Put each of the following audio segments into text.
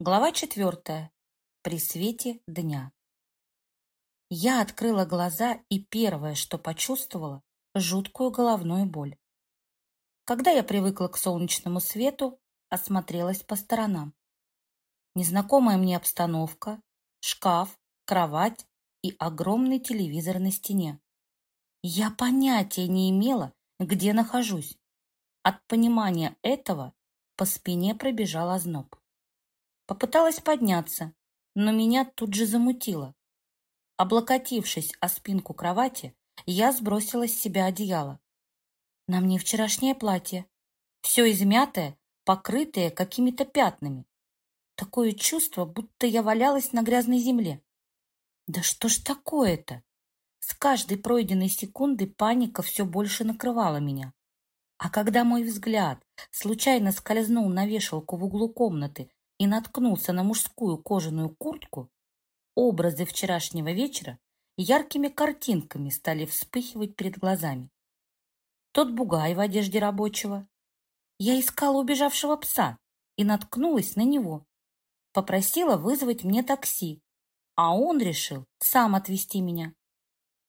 Глава четвертая. При свете дня. Я открыла глаза и первое, что почувствовала, жуткую головную боль. Когда я привыкла к солнечному свету, осмотрелась по сторонам. Незнакомая мне обстановка, шкаф, кровать и огромный телевизор на стене. Я понятия не имела, где нахожусь. От понимания этого по спине пробежал озноб. Попыталась подняться, но меня тут же замутило. Облокотившись о спинку кровати, я сбросила с себя одеяло. На мне вчерашнее платье. Все измятое, покрытое какими-то пятнами. Такое чувство, будто я валялась на грязной земле. Да что ж такое-то? С каждой пройденной секунды паника все больше накрывала меня. А когда мой взгляд случайно скользнул на вешалку в углу комнаты и наткнулся на мужскую кожаную куртку, образы вчерашнего вечера яркими картинками стали вспыхивать перед глазами. Тот бугай в одежде рабочего. Я искала убежавшего пса и наткнулась на него. Попросила вызвать мне такси, а он решил сам отвезти меня.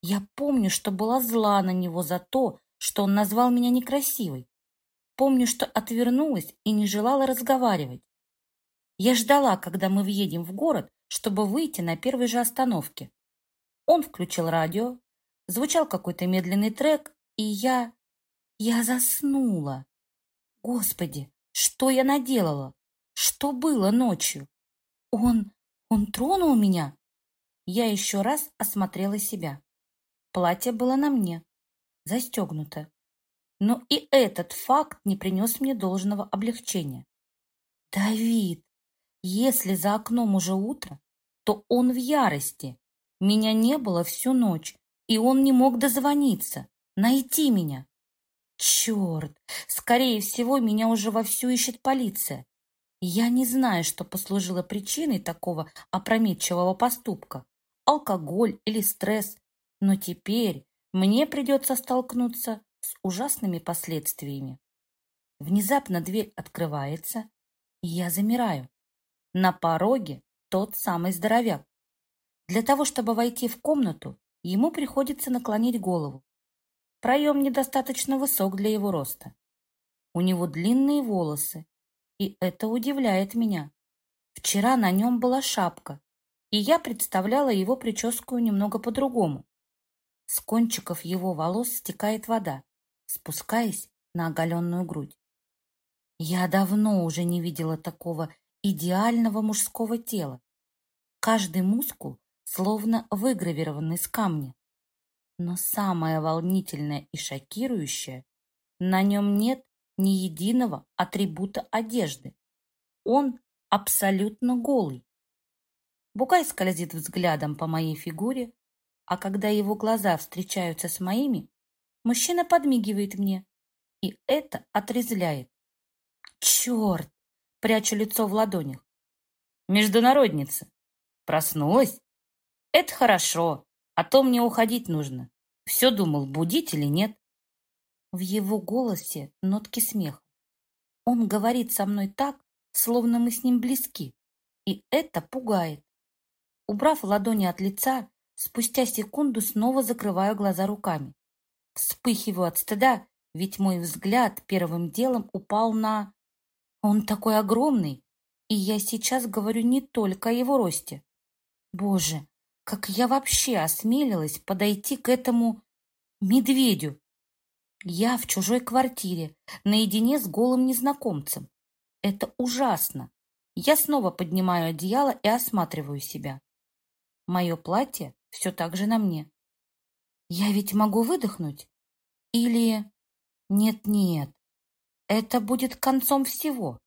Я помню, что была зла на него за то, что он назвал меня некрасивой. Помню, что отвернулась и не желала разговаривать. Я ждала, когда мы въедем в город, чтобы выйти на первой же остановке. Он включил радио, звучал какой-то медленный трек, и я... Я заснула. Господи, что я наделала? Что было ночью? Он... он тронул меня? Я еще раз осмотрела себя. Платье было на мне, застегнуто. Но и этот факт не принес мне должного облегчения. Давид, если за окном уже утро, то он в ярости. Меня не было всю ночь, и он не мог дозвониться, найти меня. Черт, скорее всего, меня уже вовсю ищет полиция. Я не знаю, что послужило причиной такого опрометчивого поступка. Алкоголь или стресс. Но теперь мне придется столкнуться с ужасными последствиями. Внезапно дверь открывается, и я замираю. На пороге тот самый здоровяк. Для того, чтобы войти в комнату, ему приходится наклонить голову. Проем недостаточно высок для его роста. У него длинные волосы, и это удивляет меня. Вчера на нем была шапка, и я представляла его прическу немного по-другому. С кончиков его волос стекает вода, спускаясь на оголенную грудь. Я давно уже не видела такого идеального мужского тела. Каждый мускул словно выгравирован из камня. Но самое волнительное и шокирующее, на нем нет ни единого атрибута одежды. Он абсолютно голый. Букай скользит взглядом по моей фигуре, а когда его глаза встречаются с моими, мужчина подмигивает мне, и это отрезвляет. Черт! Прячу лицо в ладонях. Международница. Проснулась? Это хорошо, а то мне уходить нужно. Все думал, будить или нет. В его голосе нотки смеха. Он говорит со мной так, словно мы с ним близки, и это пугает. Убрав ладони от лица, спустя секунду снова закрываю глаза руками. Вспыхиваю от стыда, ведь мой взгляд первым делом упал на... Он такой огромный, и я сейчас говорю не только о его росте. Боже, как я вообще осмелилась подойти к этому медведю? Я в чужой квартире, наедине с голым незнакомцем. Это ужасно. Я снова поднимаю одеяло и осматриваю себя. Мое платье все так же на мне. Я ведь могу выдохнуть? Или... Нет-нет, это будет концом всего,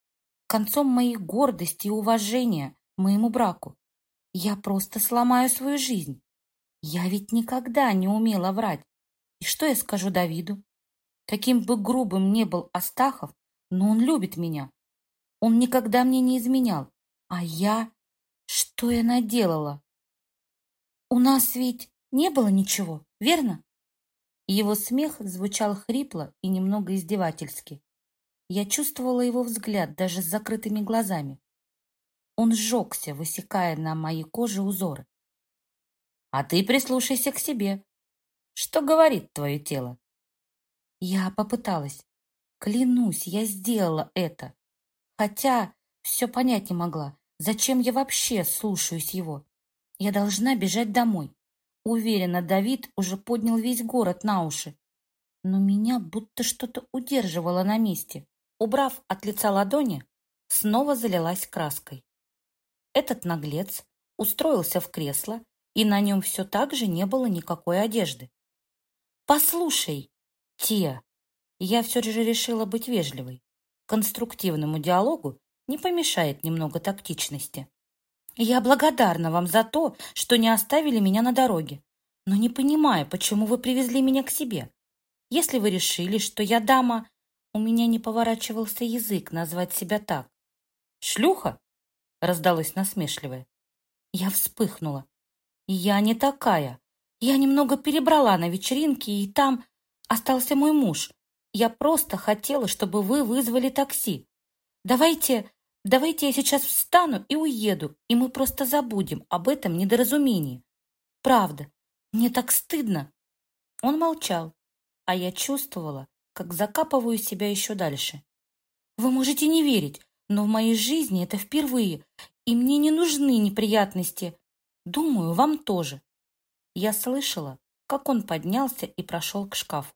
концом моей гордости и уважения моему браку. Я просто сломаю свою жизнь. Я ведь никогда не умела врать. И что я скажу Давиду? Каким бы грубым ни был Астахов, но он любит меня. Он никогда мне не изменял. А я... Что я наделала? У нас ведь не было ничего, верно? Его смех звучал хрипло и немного издевательски. Я чувствовала его взгляд даже с закрытыми глазами. Он сжегся, высекая на моей коже узоры. А ты прислушайся к себе. Что говорит твое тело? Я попыталась. Клянусь, я сделала это. Хотя все понять не могла. Зачем я вообще слушаюсь его? Я должна бежать домой. Уверена, Давид уже поднял весь город на уши. Но меня будто что-то удерживало на месте. Убрав от лица ладони, снова залилась краской. Этот наглец устроился в кресло, и на нем все так же не было никакой одежды. «Послушай, Тия!» Я все же решила быть вежливой. Конструктивному диалогу не помешает немного тактичности. «Я благодарна вам за то, что не оставили меня на дороге, но не понимаю, почему вы привезли меня к себе. Если вы решили, что я дама, у меня не поворачивался язык назвать себя так. «Шлюха?» — раздалось насмешливое. Я вспыхнула. «Я не такая. Я немного перебрала на вечеринке, и там остался мой муж. Я просто хотела, чтобы вы вызвали такси. Давайте, давайте я сейчас встану и уеду, и мы просто забудем об этом недоразумении. Правда, мне так стыдно». Он молчал, а я чувствовала, как закапываю себя еще дальше. Вы можете не верить, но в моей жизни это впервые, и мне не нужны неприятности. Думаю, вам тоже. Я слышала, как он поднялся и прошел к шкафу,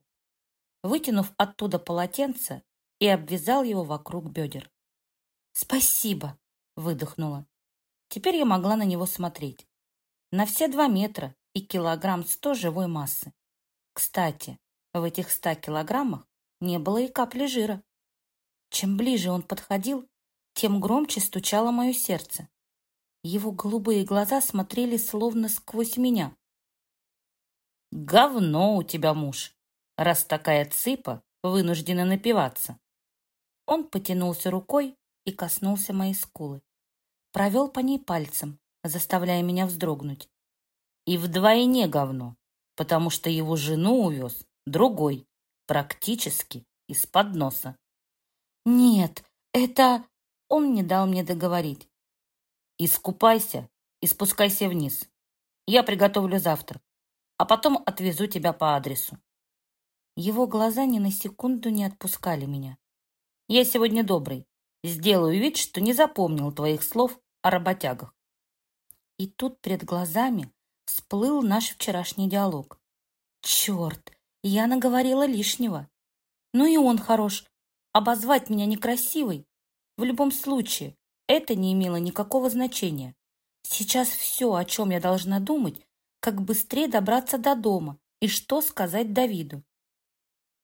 вытянув оттуда полотенце и обвязал его вокруг бедер. «Спасибо!» — выдохнула. Теперь я могла на него смотреть. На все два метра и килограмм сто живой массы. Кстати, в этих ста килограммах не было и капли жира. Чем ближе он подходил, тем громче стучало мое сердце. Его голубые глаза смотрели словно сквозь меня. «Говно у тебя муж, раз такая цыпа вынуждена напиваться». Он потянулся рукой и коснулся моей скулы. Провел по ней пальцем, заставляя меня вздрогнуть. И вдвойне говно, потому что его жену увез другой, практически из-под носа. «Нет, это...» Он не дал мне договорить. «Искупайся и спускайся вниз. Я приготовлю завтрак, а потом отвезу тебя по адресу». Его глаза ни на секунду не отпускали меня. «Я сегодня добрый. Сделаю вид, что не запомнил твоих слов о работягах». И тут перед глазами всплыл наш вчерашний диалог. «Черт, я наговорила лишнего. Ну и он хорош, обозвать меня некрасивой. В любом случае, это не имело никакого значения. Сейчас все, о чем я должна думать, как быстрее добраться до дома и что сказать Давиду.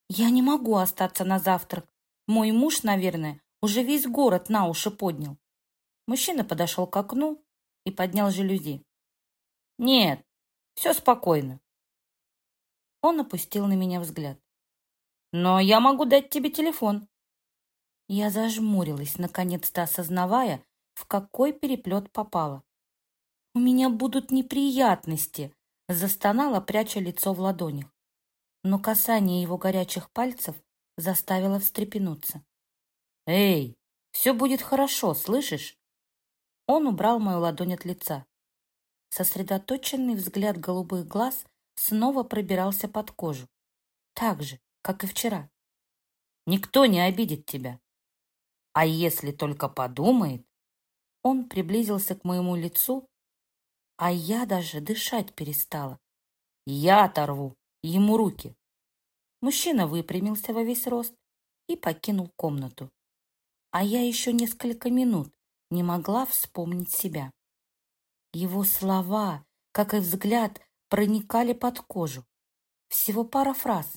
Я не могу остаться на завтрак. Мой муж, наверное, уже весь город на уши поднял. Мужчина подошел к окну и поднял жалюзи. Нет, все спокойно. Он опустил на меня взгляд. Но я могу дать тебе телефон. Я зажмурилась, наконец-то осознавая, в какой переплет попала. «У меня будут неприятности!» — застонала, пряча лицо в ладонях. Но касание его горячих пальцев заставило встрепенуться. «Эй, все будет хорошо, слышишь?» Он убрал мою ладонь от лица. Сосредоточенный взгляд голубых глаз снова пробирался под кожу. Так же, как и вчера. «Никто не обидит тебя. А если только подумает, он приблизился к моему лицу, а я даже дышать перестала. Я оторву ему руки. Мужчина выпрямился во весь рост и покинул комнату. А я еще несколько минут не могла вспомнить себя. Его слова, как и взгляд, проникали под кожу. Всего пара фраз,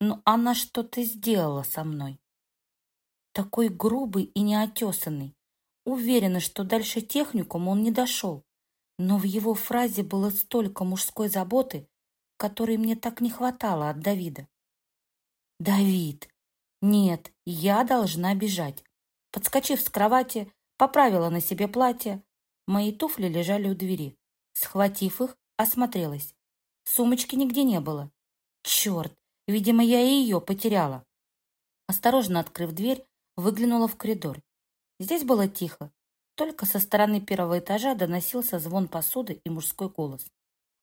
но она что-то сделала со мной такой грубый и неотесанный. Уверена, что дальше техникум он не дошел. Но в его фразе было столько мужской заботы, которой мне так не хватало от Давида. «Давид! Нет, я должна бежать!» Подскочив с кровати, поправила на себе платье. Мои туфли лежали у двери. Схватив их, осмотрелась. Сумочки нигде не было. Черт, видимо, я и ее потеряла. Осторожно открыв дверь, выглянула в коридор. Здесь было тихо. Только со стороны первого этажа доносился звон посуды и мужской голос.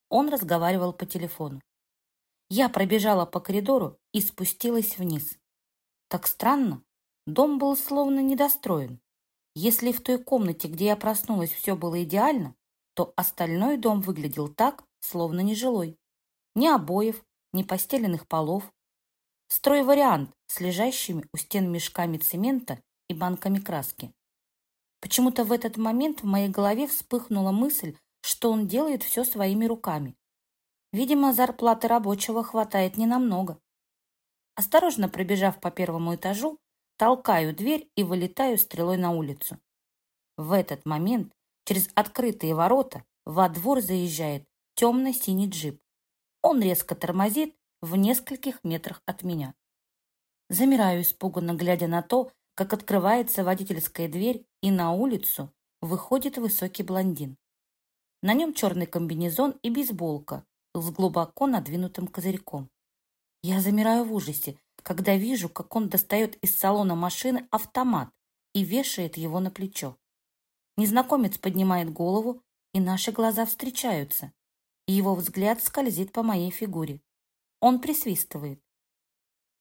Он разговаривал по телефону. Я пробежала по коридору и спустилась вниз. Так странно, дом был словно недостроен. Если в той комнате, где я проснулась, все было идеально, то остальной дом выглядел так, словно нежилой. Ни обоев, ни постеленных полов. Строй-вариант с лежащими у стен мешками цемента и банками краски. Почему-то в этот момент в моей голове вспыхнула мысль, что он делает все своими руками. Видимо, зарплаты рабочего хватает ненамного. Осторожно пробежав по первому этажу, толкаю дверь и вылетаю стрелой на улицу. В этот момент через открытые ворота во двор заезжает темно-синий джип. Он резко тормозит в нескольких метрах от меня. Замираю испуганно, глядя на то, как открывается водительская дверь, и на улицу выходит высокий блондин. На нем черный комбинезон и бейсболка с глубоко надвинутым козырьком. Я замираю в ужасе, когда вижу, как он достает из салона машины автомат и вешает его на плечо. Незнакомец поднимает голову, и наши глаза встречаются, и его взгляд скользит по моей фигуре. Он присвистывает.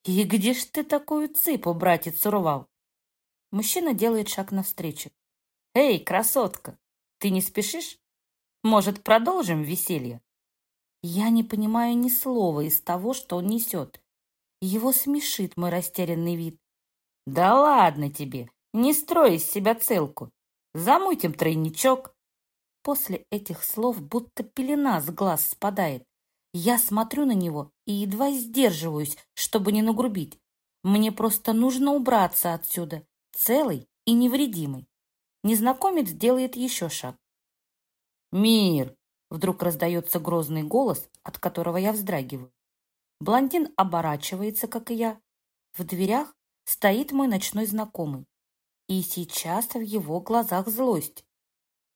«И где ж ты такую цыпу, братец, урвал?» Мужчина делает шаг навстречу. «Эй, красотка, ты не спешишь? Может, продолжим веселье?» Я не понимаю ни слова из того, что он несет. Его смешит мой растерянный вид. «Да ладно тебе, не строй из себя целку. Замутим тройничок». После этих слов будто пелена с глаз спадает. Я смотрю на него и едва сдерживаюсь, чтобы не нагрубить. Мне просто нужно убраться отсюда, целый и невредимый. Незнакомец делает еще шаг. «Мир!» — вдруг раздается грозный голос, от которого я вздрагиваю. Блондин оборачивается, как и я. В дверях стоит мой ночной знакомый. И сейчас в его глазах злость.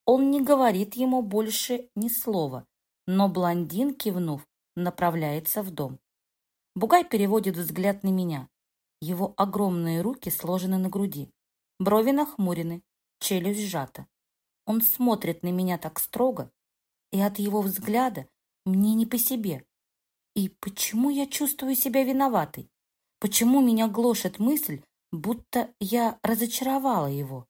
Он не говорит ему больше ни слова, но блондин, кивнув, направляется в дом. Бугай переводит взгляд на меня. Его огромные руки сложены на груди. Брови нахмурены, челюсть сжата. Он смотрит на меня так строго, и от его взгляда мне не по себе. И почему я чувствую себя виноватой? Почему меня глошит мысль, будто я разочаровала его?